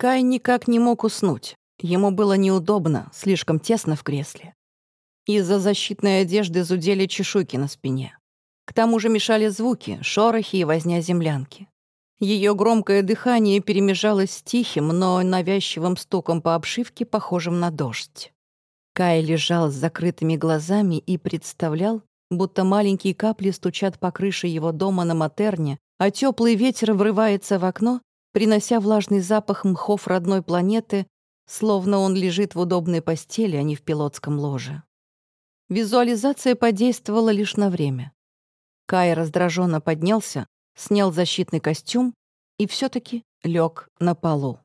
Кай никак не мог уснуть. Ему было неудобно, слишком тесно в кресле. Из-за защитной одежды зудели чешуйки на спине. К тому же мешали звуки, шорохи и возня землянки. Ее громкое дыхание перемежалось с тихим, но навязчивым стуком по обшивке, похожим на дождь. Кай лежал с закрытыми глазами и представлял, будто маленькие капли стучат по крыше его дома на Матерне, а теплый ветер врывается в окно, принося влажный запах мхов родной планеты, словно он лежит в удобной постели, а не в пилотском ложе. Визуализация подействовала лишь на время. Кай раздраженно поднялся, снял защитный костюм и все таки лег на полу.